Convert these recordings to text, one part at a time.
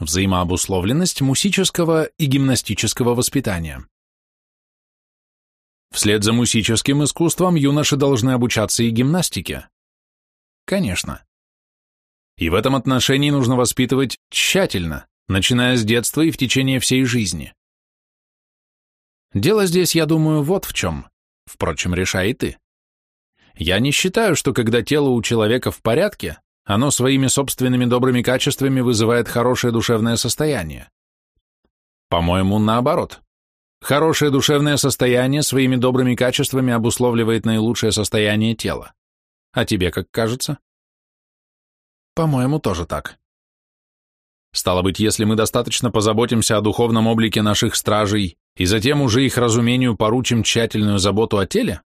Взаимообусловленность мусического и гимнастического воспитания. Вслед за мусическим искусством юноши должны обучаться и гимнастике. Конечно. И в этом отношении нужно воспитывать тщательно, начиная с детства и в течение всей жизни. Дело здесь, я думаю, вот в чем. Впрочем, решай и ты. Я не считаю, что когда тело у человека в порядке, оно своими собственными добрыми качествами вызывает хорошее душевное состояние. По-моему, наоборот. Хорошее душевное состояние своими добрыми качествами обусловливает наилучшее состояние тела. А тебе как кажется? По-моему, тоже так. Стало быть, если мы достаточно позаботимся о духовном облике наших стражей и затем уже их разумению поручим тщательную заботу о теле,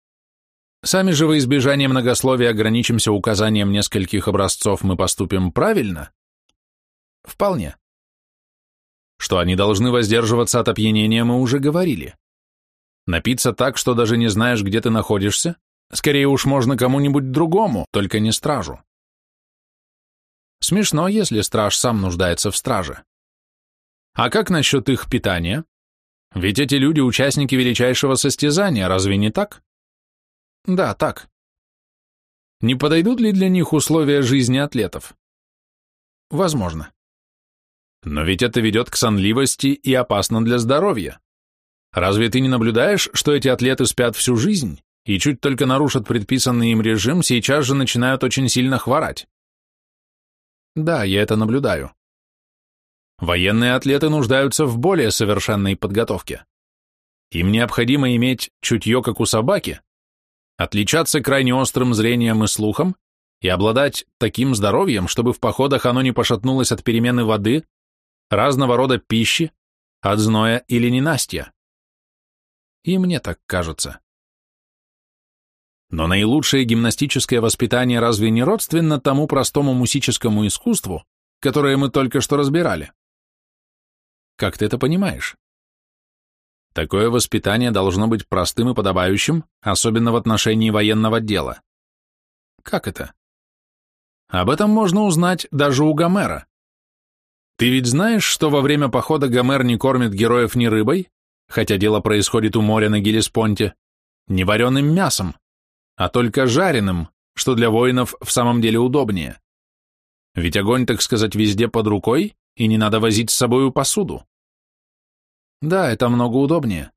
сами же во избежание многословия ограничимся указанием нескольких образцов мы поступим правильно? Вполне. Что они должны воздерживаться от опьянения, мы уже говорили. Напиться так, что даже не знаешь, где ты находишься, скорее уж можно кому-нибудь другому, только не стражу. Смешно, если страж сам нуждается в страже. А как насчет их питания? Ведь эти люди участники величайшего состязания, разве не так? Да, так. Не подойдут ли для них условия жизни атлетов? Возможно. Но ведь это ведет к сонливости и опасно для здоровья. Разве ты не наблюдаешь, что эти атлеты спят всю жизнь и чуть только нарушат предписанный им режим, сейчас же начинают очень сильно хворать? Да, я это наблюдаю. Военные атлеты нуждаются в более совершенной подготовке. Им необходимо иметь чутье, как у собаки, отличаться крайне острым зрением и слухом и обладать таким здоровьем, чтобы в походах оно не пошатнулось от перемены воды, разного рода пищи, от зноя или ненастья. И мне так кажется. Но наилучшее гимнастическое воспитание разве не родственно тому простому мусическому искусству, которое мы только что разбирали? Как ты это понимаешь? Такое воспитание должно быть простым и подобающим, особенно в отношении военного дела. Как это? Об этом можно узнать даже у Гомера. Ты ведь знаешь, что во время похода Гомер не кормит героев ни рыбой, хотя дело происходит у моря на Гелеспонте, ни вареным мясом, а только жареным, что для воинов в самом деле удобнее. Ведь огонь, так сказать, везде под рукой, и не надо возить с собою посуду. Да, это много удобнее.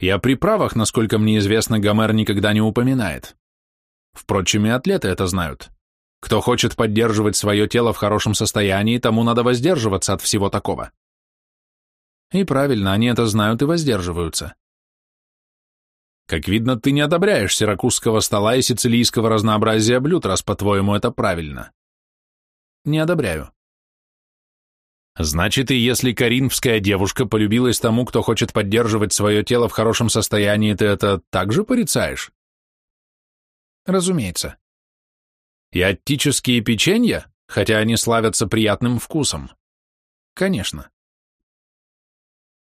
И о приправах, насколько мне известно, Гомер никогда не упоминает. Впрочем, и атлеты это знают. Кто хочет поддерживать свое тело в хорошем состоянии, тому надо воздерживаться от всего такого. И правильно, они это знают и воздерживаются. Как видно, ты не одобряешь сиракузского стола и сицилийского разнообразия блюд, раз, по-твоему, это правильно. Не одобряю. Значит, и если коринфская девушка полюбилась тому, кто хочет поддерживать свое тело в хорошем состоянии, ты это также порицаешь? Разумеется. И аттические печенья, хотя они славятся приятным вкусом? Конечно.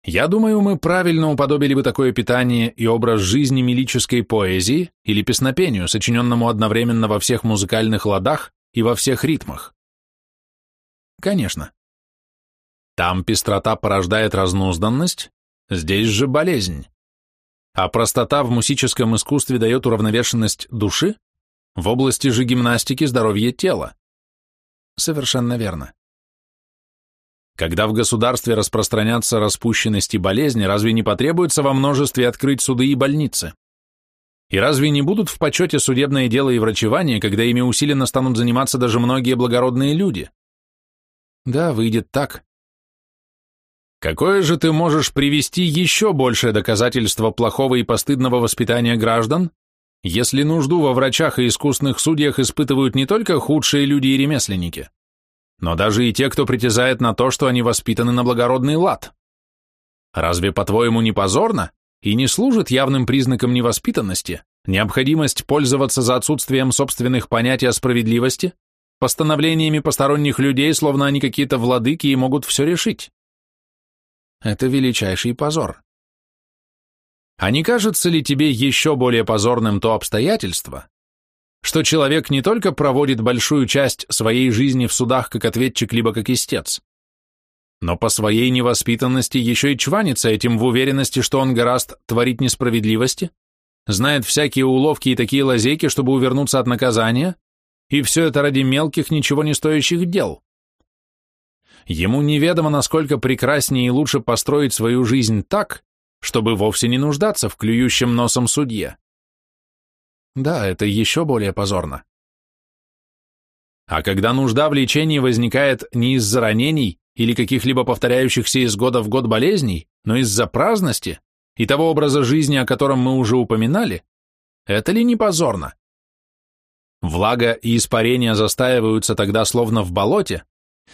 Я думаю, мы правильно уподобили бы такое питание и образ жизни милической поэзии или песнопению, сочиненному одновременно во всех музыкальных ладах и во всех ритмах. Конечно. Там пестрота порождает разнузданность, здесь же болезнь. А простота в мусическом искусстве дает уравновешенность души, в области же гимнастики здоровье тела. Совершенно верно. Когда в государстве распространятся распущенность и болезни, разве не потребуется во множестве открыть суды и больницы? И разве не будут в почете судебное дело и врачевание, когда ими усиленно станут заниматься даже многие благородные люди? Да, выйдет так. Какое же ты можешь привести еще большее доказательство плохого и постыдного воспитания граждан, если нужду во врачах и искусных судьях испытывают не только худшие люди и ремесленники, но даже и те, кто притязает на то, что они воспитаны на благородный лад. Разве, по-твоему, не позорно и не служит явным признаком невоспитанности необходимость пользоваться за отсутствием собственных понятий о справедливости, постановлениями посторонних людей, словно они какие-то владыки и могут все решить? Это величайший позор. А не кажется ли тебе еще более позорным то обстоятельство, что человек не только проводит большую часть своей жизни в судах как ответчик либо как истец, но по своей невоспитанности еще и чванится этим в уверенности, что он гораст творить несправедливости, знает всякие уловки и такие лазейки, чтобы увернуться от наказания, и все это ради мелких, ничего не стоящих дел. Ему неведомо, насколько прекраснее и лучше построить свою жизнь так, чтобы вовсе не нуждаться в клюющем носом судье. Да, это еще более позорно. А когда нужда в лечении возникает не из-за ранений или каких-либо повторяющихся из года в год болезней, но из-за праздности и того образа жизни, о котором мы уже упоминали, это ли не позорно? Влага и испарение застаиваются тогда словно в болоте,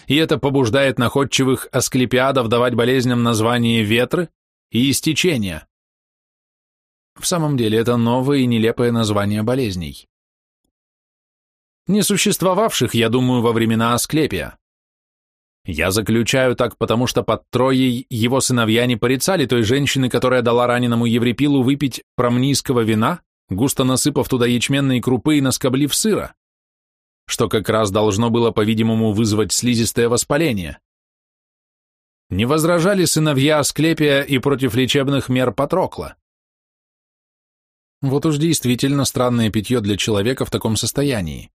и это побуждает находчивых асклепиадов давать болезням название ветры и истечения. В самом деле это новое и нелепое название болезней. Не существовавших, я думаю, во времена Асклепия. Я заключаю так, потому что под Троей его сыновья не порицали той женщины, которая дала раненому Еврипилу выпить промнийского вина, густо насыпав туда ячменные крупы и наскоблив сыра, что как раз должно было, по-видимому, вызвать слизистое воспаление. Не возражали сыновья Асклепия и против лечебных мер Патрокла. Вот уж действительно странное питье для человека в таком состоянии.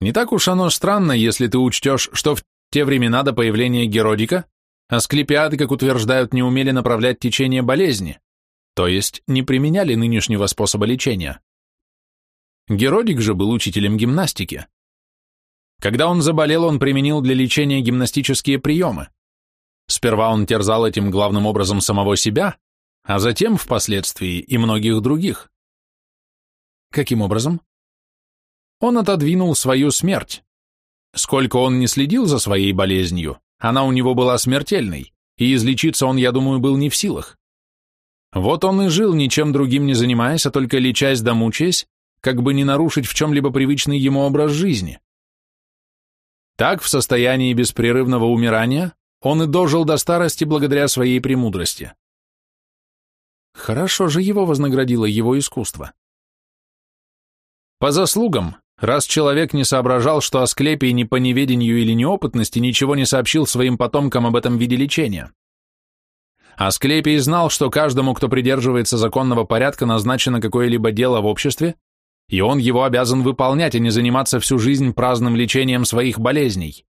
Не так уж оно странно, если ты учтешь, что в те времена до появления Геродика асклепиады, как утверждают, не умели направлять течение болезни, то есть не применяли нынешнего способа лечения. Геродик же был учителем гимнастики. Когда он заболел, он применил для лечения гимнастические приемы. Сперва он терзал этим главным образом самого себя, а затем, впоследствии, и многих других. Каким образом? Он отодвинул свою смерть. Сколько он не следил за своей болезнью, она у него была смертельной, и излечиться он, я думаю, был не в силах. Вот он и жил, ничем другим не занимаясь, а только лечась да мучаясь, как бы не нарушить в чем-либо привычный ему образ жизни. Так, в состоянии беспрерывного умирания, он и дожил до старости благодаря своей премудрости. Хорошо же его вознаградило его искусство. По заслугам, раз человек не соображал, что Асклепий ни по неведению или неопытности ничего не сообщил своим потомкам об этом виде лечения. Асклепий знал, что каждому, кто придерживается законного порядка, назначено какое-либо дело в обществе, и он его обязан выполнять, а не заниматься всю жизнь праздным лечением своих болезней.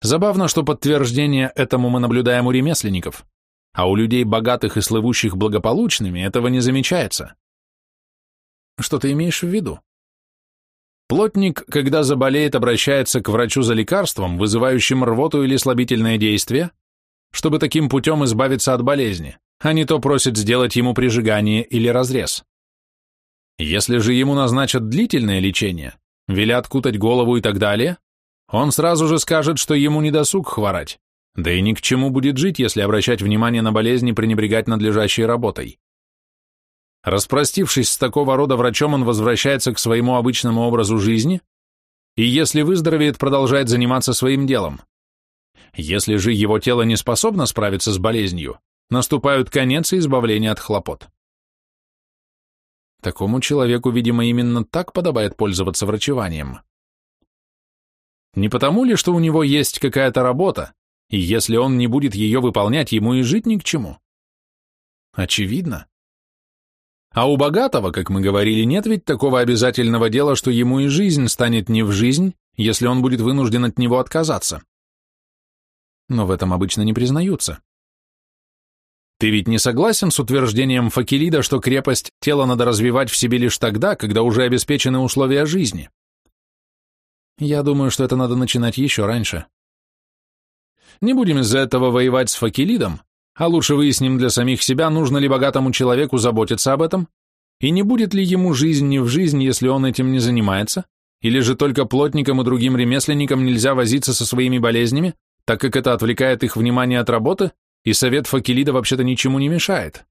Забавно, что подтверждение этому мы наблюдаем у ремесленников, а у людей богатых и слывущих благополучными этого не замечается. Что ты имеешь в виду? Плотник, когда заболеет, обращается к врачу за лекарством, вызывающим рвоту или слабительное действие, чтобы таким путем избавиться от болезни, а не то просит сделать ему прижигание или разрез. Если же ему назначат длительное лечение, велят кутать голову и так далее, он сразу же скажет, что ему не досуг хворать, да и ни к чему будет жить, если обращать внимание на болезни пренебрегать надлежащей работой. Распростившись с такого рода врачом, он возвращается к своему обычному образу жизни и, если выздоровеет, продолжает заниматься своим делом. Если же его тело не способно справиться с болезнью, наступают конец и избавление от хлопот. Такому человеку, видимо, именно так подобает пользоваться врачеванием. Не потому ли, что у него есть какая-то работа, и если он не будет ее выполнять, ему и жить ни к чему? Очевидно. А у богатого, как мы говорили, нет ведь такого обязательного дела, что ему и жизнь станет не в жизнь, если он будет вынужден от него отказаться. Но в этом обычно не признаются. Ты ведь не согласен с утверждением Факелида, что крепость тела надо развивать в себе лишь тогда, когда уже обеспечены условия жизни? Я думаю, что это надо начинать еще раньше. Не будем из-за этого воевать с Факелидом, а лучше выясним для самих себя, нужно ли богатому человеку заботиться об этом, и не будет ли ему жизнь не в жизнь, если он этим не занимается, или же только плотникам и другим ремесленникам нельзя возиться со своими болезнями, так как это отвлекает их внимание от работы, и совет Факелида вообще-то ничему не мешает.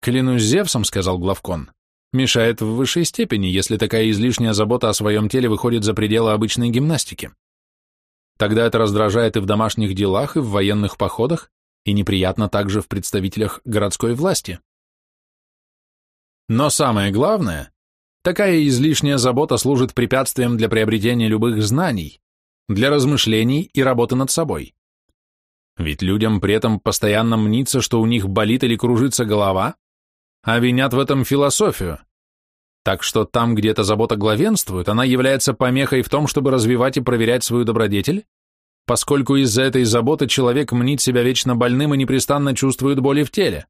«Клянусь Зевсом», — сказал Главкон, — «мешает в высшей степени, если такая излишняя забота о своем теле выходит за пределы обычной гимнастики. Тогда это раздражает и в домашних делах, и в военных походах, и неприятно также в представителях городской власти. Но самое главное, такая излишняя забота служит препятствием для приобретения любых знаний, для размышлений и работы над собой. Ведь людям при этом постоянно мнится, что у них болит или кружится голова, а винят в этом философию. Так что там, где эта забота главенствует, она является помехой в том, чтобы развивать и проверять свою добродетель, поскольку из-за этой заботы человек мнит себя вечно больным и непрестанно чувствует боли в теле.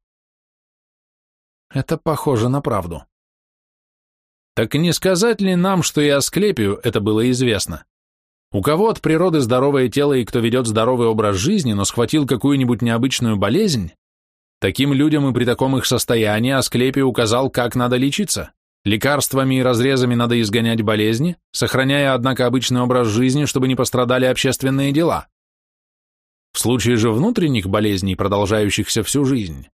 Это похоже на правду. Так не сказать ли нам, что и Асклепию это было известно? У кого от природы здоровое тело и кто ведет здоровый образ жизни, но схватил какую-нибудь необычную болезнь, таким людям и при таком их состоянии Асклепий указал, как надо лечиться. Лекарствами и разрезами надо изгонять болезни, сохраняя, однако, обычный образ жизни, чтобы не пострадали общественные дела. В случае же внутренних болезней, продолжающихся всю жизнь,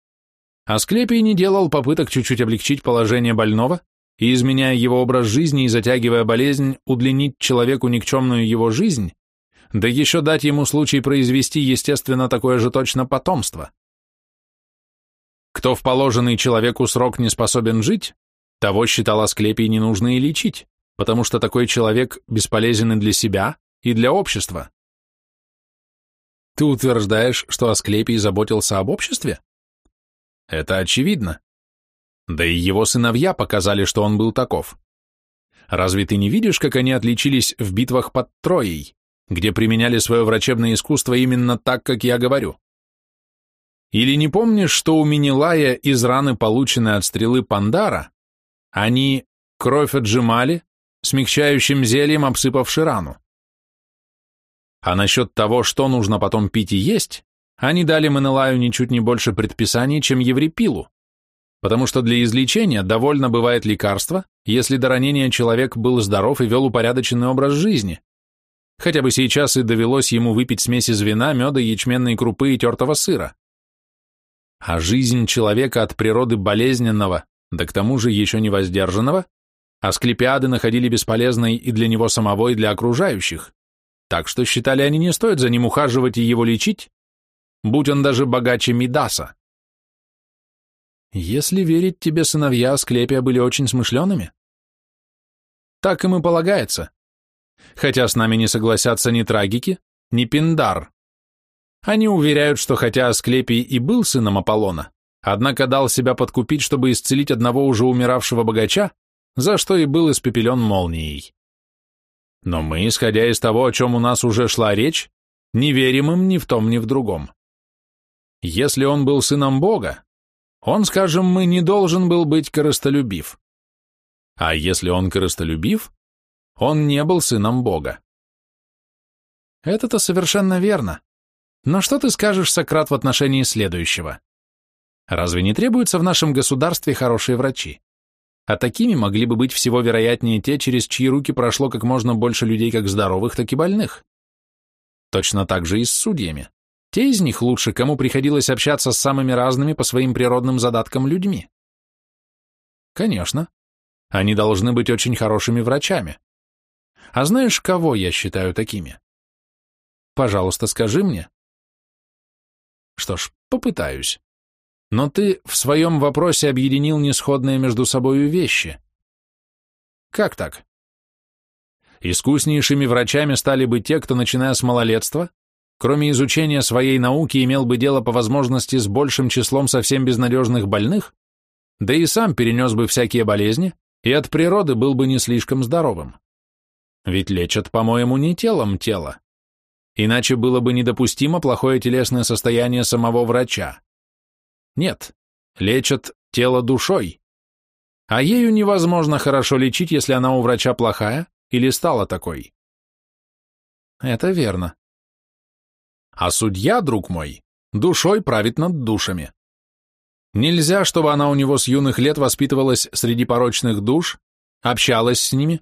Асклепий не делал попыток чуть-чуть облегчить положение больного и, изменяя его образ жизни и затягивая болезнь, удлинить человеку никчемную его жизнь, да еще дать ему случай произвести, естественно, такое же точно потомство. Кто в положенный человеку срок не способен жить, того считал Асклепий не нужно и лечить, потому что такой человек бесполезен и для себя, и для общества. Ты утверждаешь, что Асклепий заботился об обществе? Это очевидно. Да и его сыновья показали, что он был таков. Разве ты не видишь, как они отличились в битвах под Троей, где применяли свое врачебное искусство именно так, как я говорю? Или не помнишь, что у Минилая из раны, полученной от стрелы Пандара, они кровь отжимали, смягчающим зельем обсыпавши рану? А насчет того, что нужно потом пить и есть, они дали Менелаю ничуть не больше предписаний, чем Еврипилу потому что для излечения довольно бывает лекарство, если до ранения человек был здоров и вел упорядоченный образ жизни. Хотя бы сейчас и довелось ему выпить смесь из вина, меда, ячменной крупы и тертого сыра. А жизнь человека от природы болезненного, да к тому же еще не воздержанного, асклепиады находили бесполезной и для него самого, и для окружающих, так что считали они не стоит за ним ухаживать и его лечить, будь он даже богаче Мидаса. Если верить тебе, сыновья Асклепия были очень смышленными. Так им и полагается. Хотя с нами не согласятся ни трагики, ни Пиндар. Они уверяют, что хотя Асклепий и был сыном Аполлона, однако дал себя подкупить, чтобы исцелить одного уже умиравшего богача, за что и был испепелен молнией. Но мы, исходя из того, о чем у нас уже шла речь, не верим им ни в том, ни в другом. Если он был сыном Бога, он, скажем мы, не должен был быть корыстолюбив. А если он корыстолюбив, он не был сыном Бога. Это-то совершенно верно. Но что ты скажешь, Сократ, в отношении следующего? Разве не требуются в нашем государстве хорошие врачи? А такими могли бы быть всего вероятнее те, через чьи руки прошло как можно больше людей как здоровых, так и больных. Точно так же и с судьями. Те из них лучше, кому приходилось общаться с самыми разными по своим природным задаткам людьми. Конечно. Они должны быть очень хорошими врачами. А знаешь, кого я считаю такими? Пожалуйста, скажи мне. Что ж, попытаюсь. Но ты в своем вопросе объединил несходные между собою вещи. Как так? Искуснейшими врачами стали бы те, кто, начиная с малолетства, кроме изучения своей науки, имел бы дело по возможности с большим числом совсем безнадежных больных, да и сам перенес бы всякие болезни, и от природы был бы не слишком здоровым. Ведь лечат, по-моему, не телом тело. Иначе было бы недопустимо плохое телесное состояние самого врача. Нет, лечат тело душой. А ею невозможно хорошо лечить, если она у врача плохая или стала такой. Это верно. А судья, друг мой, душой правит над душами. Нельзя, чтобы она у него с юных лет воспитывалась среди порочных душ, общалась с ними,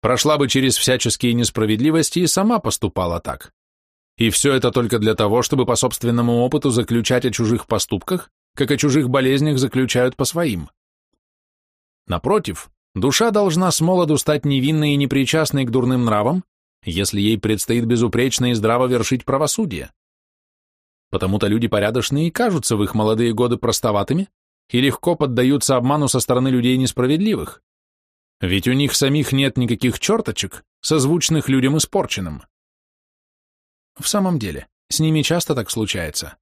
прошла бы через всяческие несправедливости и сама поступала так. И все это только для того, чтобы по собственному опыту заключать о чужих поступках, как о чужих болезнях заключают по своим. Напротив, душа должна с молоду стать невинной и непричастной к дурным нравам, если ей предстоит безупречно и здраво вершить правосудие. Потому-то люди порядочные и кажутся в их молодые годы простоватыми и легко поддаются обману со стороны людей несправедливых. Ведь у них самих нет никаких черточек, созвучных людям испорченным. В самом деле, с ними часто так случается.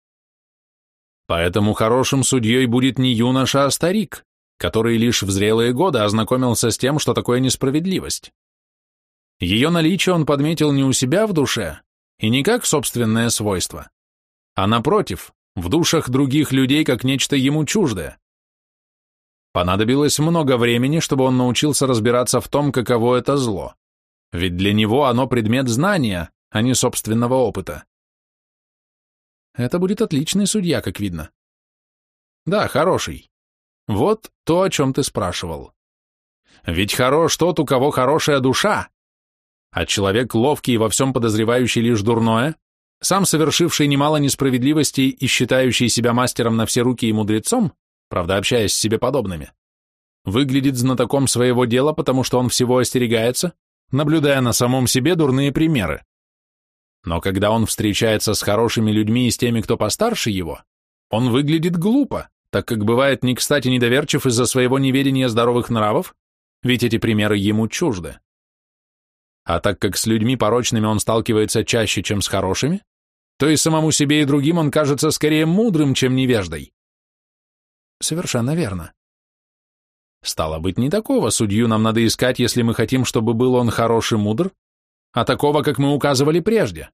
Поэтому хорошим судьей будет не юноша, а старик, который лишь в зрелые годы ознакомился с тем, что такое несправедливость. Ее наличие он подметил не у себя в душе и не как собственное свойство, а напротив, в душах других людей как нечто ему чуждое. Понадобилось много времени, чтобы он научился разбираться в том, каково это зло, ведь для него оно предмет знания, а не собственного опыта. Это будет отличный судья, как видно. Да, хороший. Вот то, о чем ты спрашивал. Ведь хорош тот, у кого хорошая душа. А человек ловкий и во всем подозревающий лишь дурное, сам совершивший немало несправедливостей и считающий себя мастером на все руки и мудрецом, правда, общаясь с себе подобными, выглядит знатоком своего дела, потому что он всего остерегается, наблюдая на самом себе дурные примеры. Но когда он встречается с хорошими людьми и с теми, кто постарше его, он выглядит глупо, так как бывает не кстати недоверчив из-за своего неведения здоровых нравов, ведь эти примеры ему чужды. А так как с людьми порочными он сталкивается чаще, чем с хорошими, то и самому себе и другим он кажется скорее мудрым, чем невеждой. Совершенно верно. Стало быть, не такого судью нам надо искать, если мы хотим, чтобы был он хороший мудр, а такого, как мы указывали прежде.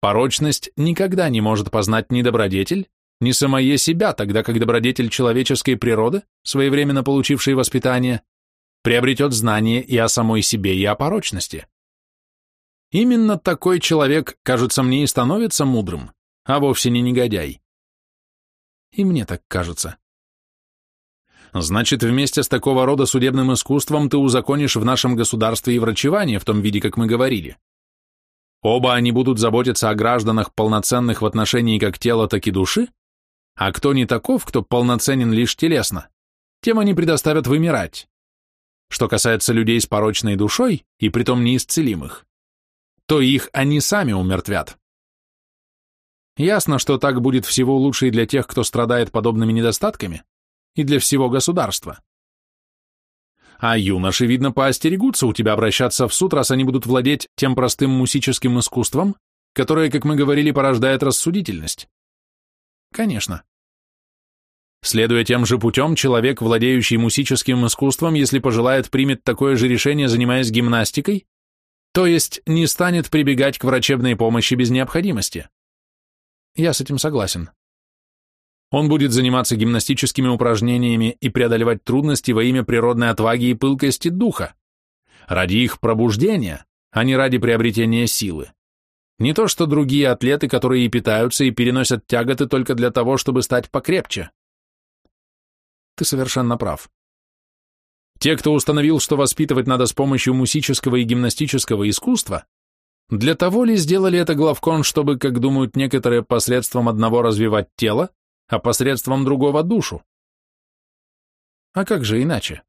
Порочность никогда не может познать ни добродетель, ни самое себя, тогда как добродетель человеческой природы, своевременно получивший воспитание, приобретет знание и о самой себе, и о порочности. Именно такой человек, кажется мне, и становится мудрым, а вовсе не негодяй. И мне так кажется. Значит, вместе с такого рода судебным искусством ты узаконишь в нашем государстве и врачевание в том виде, как мы говорили. Оба они будут заботиться о гражданах, полноценных в отношении как тела, так и души, а кто не таков, кто полноценен лишь телесно, тем они предоставят вымирать. Что касается людей с порочной душой, и притом неисцелимых, то их они сами умертвят. Ясно, что так будет всего лучше и для тех, кто страдает подобными недостатками, и для всего государства. А юноши, видно, поостерегутся у тебя обращаться в суд, раз они будут владеть тем простым мусическим искусством, которое, как мы говорили, порождает рассудительность. Конечно. Следуя тем же путем, человек, владеющий мусическим искусством, если пожелает, примет такое же решение, занимаясь гимнастикой, то есть не станет прибегать к врачебной помощи без необходимости. Я с этим согласен. Он будет заниматься гимнастическими упражнениями и преодолевать трудности во имя природной отваги и пылкости духа, ради их пробуждения, а не ради приобретения силы. Не то что другие атлеты, которые и питаются, и переносят тяготы только для того, чтобы стать покрепче. Ты совершенно прав. Те, кто установил, что воспитывать надо с помощью мусического и гимнастического искусства, для того ли сделали это главкон, чтобы, как думают некоторые, посредством одного развивать тело, а посредством другого душу. А как же иначе?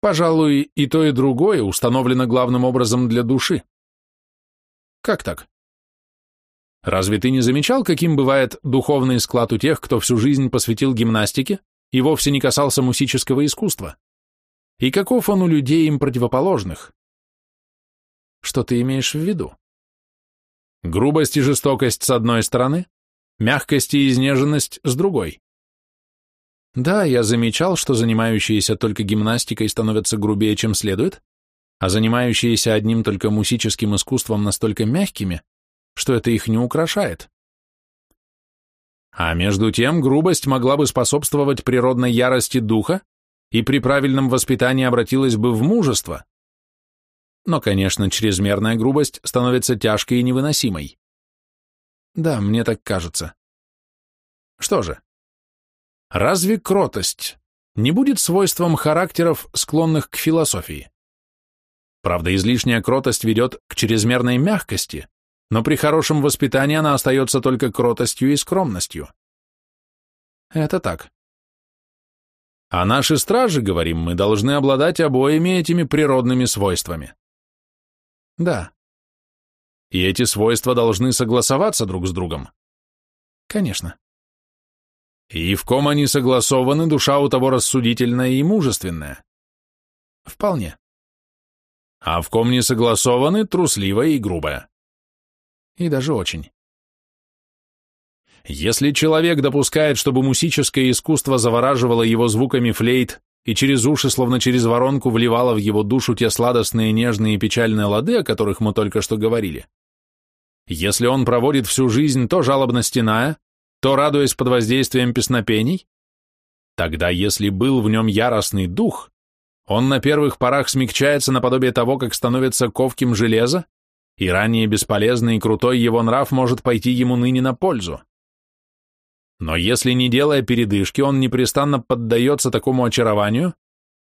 Пожалуй, и то, и другое установлено главным образом для души. Как так? Разве ты не замечал, каким бывает духовный склад у тех, кто всю жизнь посвятил гимнастике и вовсе не касался мусического искусства? И каков он у людей им противоположных? Что ты имеешь в виду? Грубость и жестокость с одной стороны, мягкость и изнеженность с другой. Да, я замечал, что занимающиеся только гимнастикой становятся грубее, чем следует, а занимающиеся одним только мусическим искусством настолько мягкими, что это их не украшает. А между тем грубость могла бы способствовать природной ярости духа и при правильном воспитании обратилась бы в мужество. Но, конечно, чрезмерная грубость становится тяжкой и невыносимой. Да, мне так кажется. Что же? Разве кротость не будет свойством характеров, склонных к философии? Правда, излишняя кротость ведет к чрезмерной мягкости, но при хорошем воспитании она остается только кротостью и скромностью. Это так. А наши стражи, говорим мы, должны обладать обоими этими природными свойствами. Да, и эти свойства должны согласоваться друг с другом. Конечно. И в ком они согласованы, душа у того рассудительная и мужественная? Вполне. А в ком не согласованы, трусливая и грубая? И даже очень. Если человек допускает, чтобы мусическое искусство завораживало его звуками флейт и через уши, словно через воронку, вливало в его душу те сладостные, нежные и печальные лады, о которых мы только что говорили, если он проводит всю жизнь то жалобно стеная, то радуясь под воздействием песнопений, тогда если был в нем яростный дух, он на первых порах смягчается наподобие того, как становится ковким железа, и ранее бесполезный и крутой его нрав может пойти ему ныне на пользу. Но если, не делая передышки, он непрестанно поддается такому очарованию,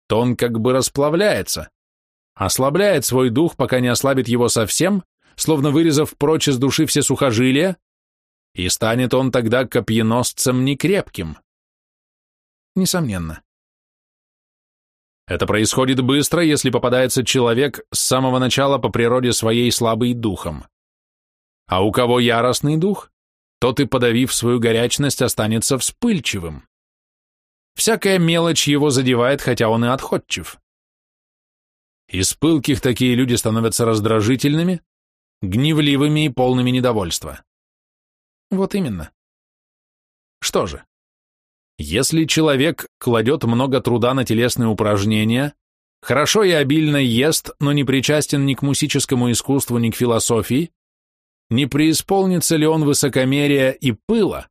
то он как бы расплавляется, ослабляет свой дух, пока не ослабит его совсем, словно вырезав прочь из души все сухожилия, и станет он тогда копьеносцем некрепким. Несомненно. Это происходит быстро, если попадается человек с самого начала по природе своей слабый духом. А у кого яростный дух, тот и подавив свою горячность, останется вспыльчивым. Всякая мелочь его задевает, хотя он и отходчив. Из пылких такие люди становятся раздражительными, гневливыми и полными недовольства. Вот именно. Что же, если человек кладет много труда на телесные упражнения, хорошо и обильно ест, но не причастен ни к мусическому искусству, ни к философии, не преисполнится ли он высокомерия и пыла,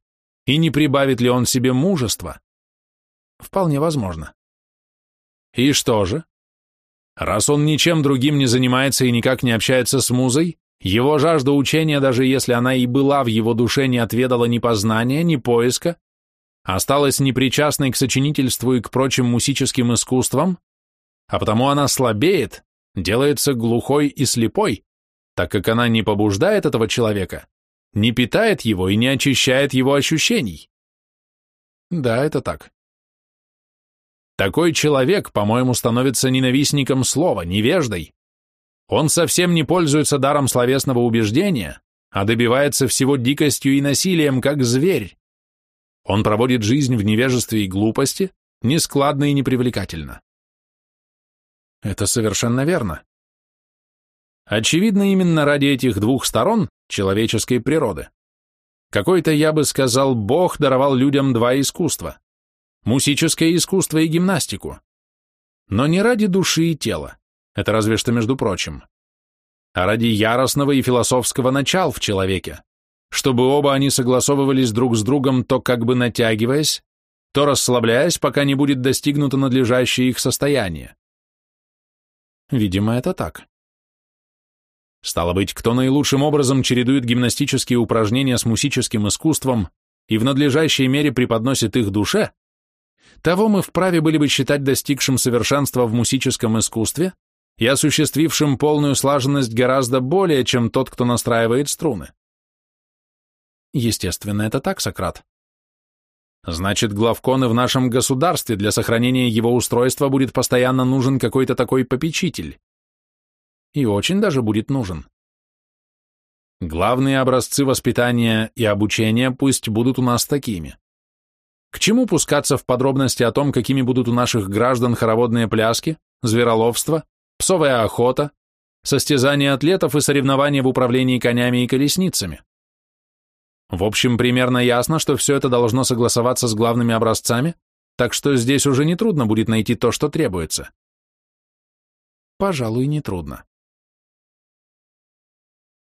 и не прибавит ли он себе мужества? Вполне возможно. И что же? Раз он ничем другим не занимается и никак не общается с музой, его жажда учения, даже если она и была в его душе, не отведала ни познания, ни поиска, осталась непричастной к сочинительству и к прочим мусическим искусствам, а потому она слабеет, делается глухой и слепой, так как она не побуждает этого человека, не питает его и не очищает его ощущений. Да, это так. Такой человек, по-моему, становится ненавистником слова, невеждой, он совсем не пользуется даром словесного убеждения, а добивается всего дикостью и насилием, как зверь. Он проводит жизнь в невежестве и глупости, нескладно и непривлекательно. Это совершенно верно. Очевидно, именно ради этих двух сторон человеческой природы. Какой-то, я бы сказал, Бог даровал людям два искусства – мусическое искусство и гимнастику. Но не ради души и тела. Это разве что между прочим. А ради яростного и философского начал в человеке, чтобы оба они согласовывались друг с другом, то как бы натягиваясь, то расслабляясь, пока не будет достигнуто надлежащее их состояние. Видимо, это так. Стало быть, кто наилучшим образом чередует гимнастические упражнения с мусическим искусством и в надлежащей мере преподносит их душе, того мы вправе были бы считать достигшим совершенства в мусическом искусстве и осуществившим полную слаженность гораздо более, чем тот, кто настраивает струны. Естественно, это так, Сократ. Значит, главкон и в нашем государстве для сохранения его устройства будет постоянно нужен какой-то такой попечитель. И очень даже будет нужен. Главные образцы воспитания и обучения пусть будут у нас такими. К чему пускаться в подробности о том, какими будут у наших граждан хороводные пляски, звероловство, псовая охота, состязания атлетов и соревнования в управлении конями и колесницами. В общем, примерно ясно, что все это должно согласоваться с главными образцами, так что здесь уже нетрудно будет найти то, что требуется. Пожалуй, нетрудно.